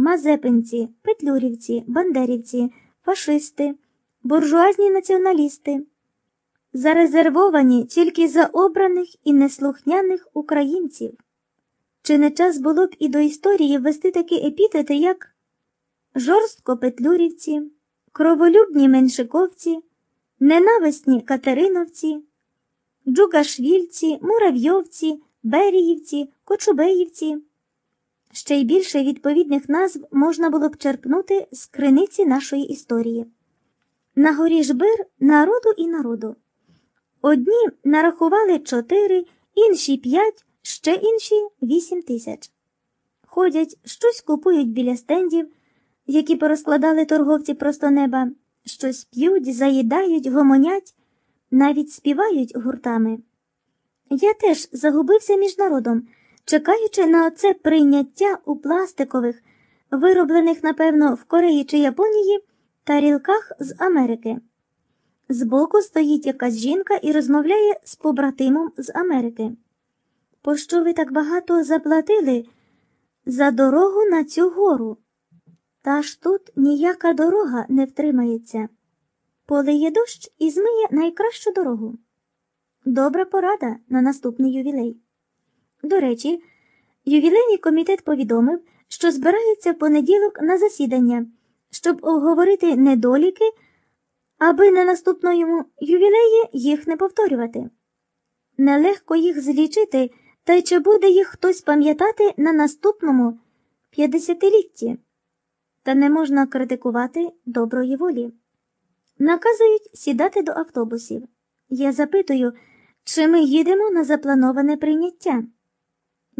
мазепинці, петлюрівці, бандерівці, фашисти, буржуазні націоналісти, зарезервовані тільки за обраних і неслухняних українців. Чи не час було б і до історії ввести такі епітети, як жорстко петлюрівці, кроволюбні меншиковці, ненависні катериновці, джугашвільці, муравйовці, беріївці, кочубеївці? Ще й більше відповідних назв можна було б черпнути з криниці нашої історії. На горі жбир народу і народу. Одні нарахували чотири, інші п'ять, ще інші вісім тисяч. Ходять, щось купують біля стендів, які порозкладали торговці просто неба, щось п'ють, заїдають, гомонять, навіть співають гуртами. Я теж загубився між народом, чекаючи на оце прийняття у пластикових, вироблених, напевно, в Кореї чи Японії, тарілках з Америки. Збоку стоїть якась жінка і розмовляє з побратимом з Америки. Пощо ви так багато заплатили за дорогу на цю гору? Та ж тут ніяка дорога не втримається. Полиє дощ і змиє найкращу дорогу. Добра порада на наступний ювілей. До речі, ювілейний комітет повідомив, що збирається в понеділок на засідання, щоб обговорити недоліки, аби на наступному ювілеї їх не повторювати. Нелегко їх злічити, та й чи буде їх хтось пам'ятати на наступному п'ятдесятилітті. Та не можна критикувати доброї волі. Наказують сідати до автобусів. Я запитую, чи ми їдемо на заплановане прийняття?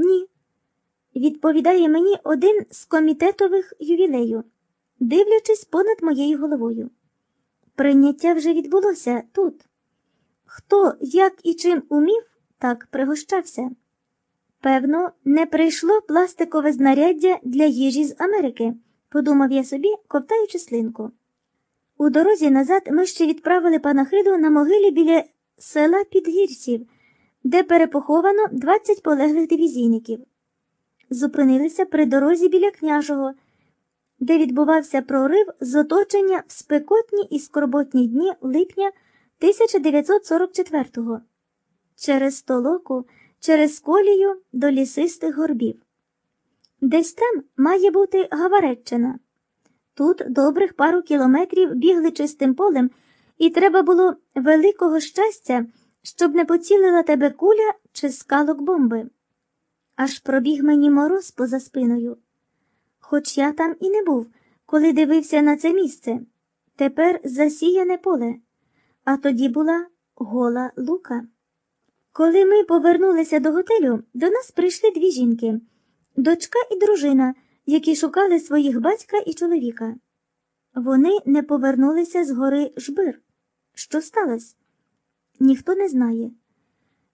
Ні. Відповідає мені один з комітетових ювілею, дивлячись понад моєю головою. Прийняття вже відбулося тут. Хто, як і чим умів, так пригощався. Певно, не прийшло пластикове знаряддя для їжі з Америки, подумав я собі, ковтаючи слинку. У дорозі назад ми ще відправили панахиду на могилі біля села Підгірців, де перепоховано 20 полеглих дивізійників. Зупинилися при дорозі біля княжого, де відбувався прорив з оточення в спекотні і скорботні дні липня 1944-го. Через толоку, через колію до лісистих горбів. Десь там має бути Гавареччина. Тут добрих пару кілометрів бігли чистим полем, і треба було великого щастя, щоб не поцілила тебе куля чи скалок бомби. Аж пробіг мені мороз поза спиною. Хоч я там і не був, коли дивився на це місце. Тепер засіяне поле, а тоді була гола лука. Коли ми повернулися до готелю, до нас прийшли дві жінки дочка і дружина, які шукали своїх батька і чоловіка. Вони не повернулися з гори жбир. Що сталося? Ніхто не знає.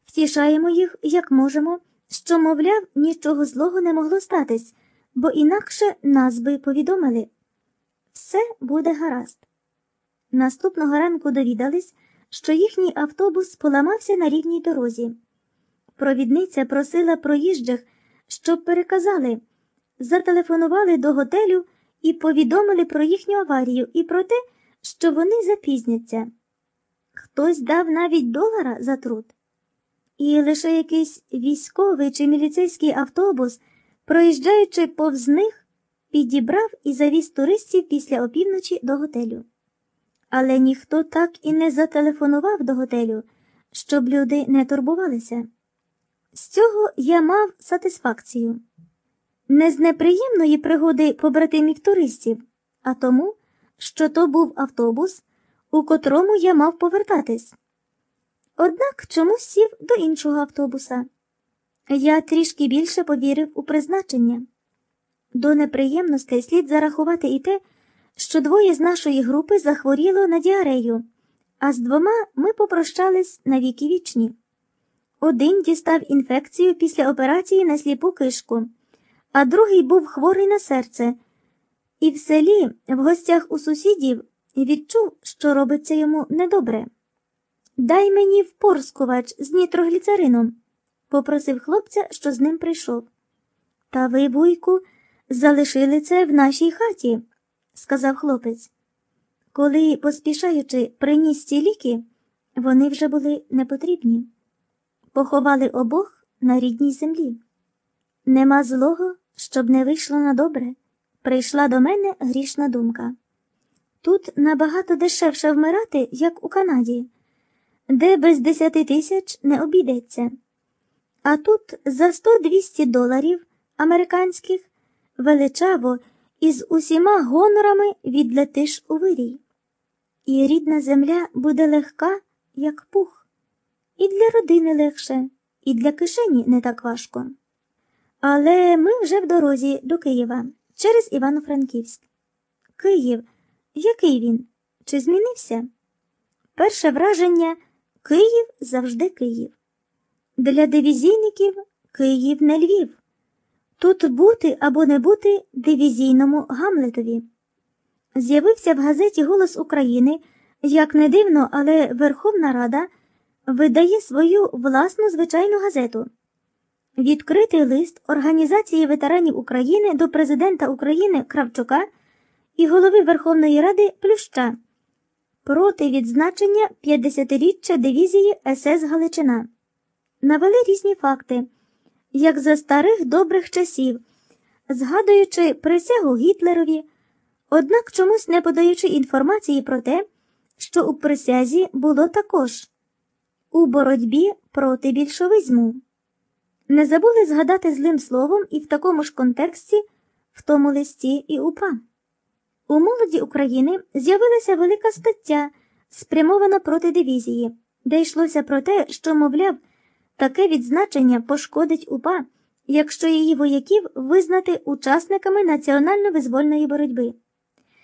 Втішаємо їх, як можемо, що, мовляв, нічого злого не могло статись, бо інакше нас би повідомили. Все буде гаразд. Наступного ранку довідались, що їхній автобус поламався на рівній дорозі. Провідниця просила проїжджих, щоб переказали, зателефонували до готелю і повідомили про їхню аварію і про те, що вони запізняться. Хтось дав навіть долара за труд. І лише якийсь військовий чи міліцейський автобус, проїжджаючи повз них, підібрав і завіз туристів після опівночі до готелю. Але ніхто так і не зателефонував до готелю, щоб люди не турбувалися. З цього я мав сатисфакцію. Не з неприємної пригоди побратимів туристів, а тому, що то був автобус, у котрому я мав повертатись. Однак чомусь сів до іншого автобуса. Я трішки більше повірив у призначення. До неприємностей слід зарахувати і те, що двоє з нашої групи захворіло на діарею, а з двома ми попрощались на віки вічні. Один дістав інфекцію після операції на сліпу кишку, а другий був хворий на серце, і в селі, в гостях у сусідів, відчув, що робиться йому недобре. Дай мені впорскувач з нітрогліцерином, попросив хлопця, що з ним прийшов. Та ви, вуйку, залишили це в нашій хаті, сказав хлопець. Коли, поспішаючи, приніс ці ліки, вони вже були непотрібні. Поховали обох на рідній землі. Нема злого, щоб не вийшло на добре. Прийшла до мене грішна думка. Тут набагато дешевше вмирати, як у Канаді, де без десяти тисяч не обійдеться. А тут за 100-200 доларів американських величаво із усіма гонорами відлетиш у вирій. І рідна земля буде легка, як пух, і для родини легше, і для кишені не так важко. Але ми вже в дорозі до Києва через Івано-Франківськ. Київ, який він? Чи змінився? Перше враження Київ завжди Київ. Для дивізійників Київ не Львів. Тут бути або не бути дивізійному Гамлетові. З'явився в газеті Голос України, як не дивно, але Верховна Рада видає свою власну звичайну газету. Відкритий лист Організації ветеранів України до президента України Кравчука і голови Верховної Ради Плюща проти відзначення 50-річчя дивізії СС Галичина. Навели різні факти, як за старих добрих часів, згадуючи присягу Гітлерові, однак чомусь не подаючи інформації про те, що у присязі було також у боротьбі проти більшовизму. Не забули згадати злим словом і в такому ж контексті, в тому листі і УПА. У молоді України з'явилася велика стаття, спрямована проти дивізії, де йшлося про те, що, мовляв, таке відзначення пошкодить УПА, якщо її вояків визнати учасниками національно-визвольної боротьби.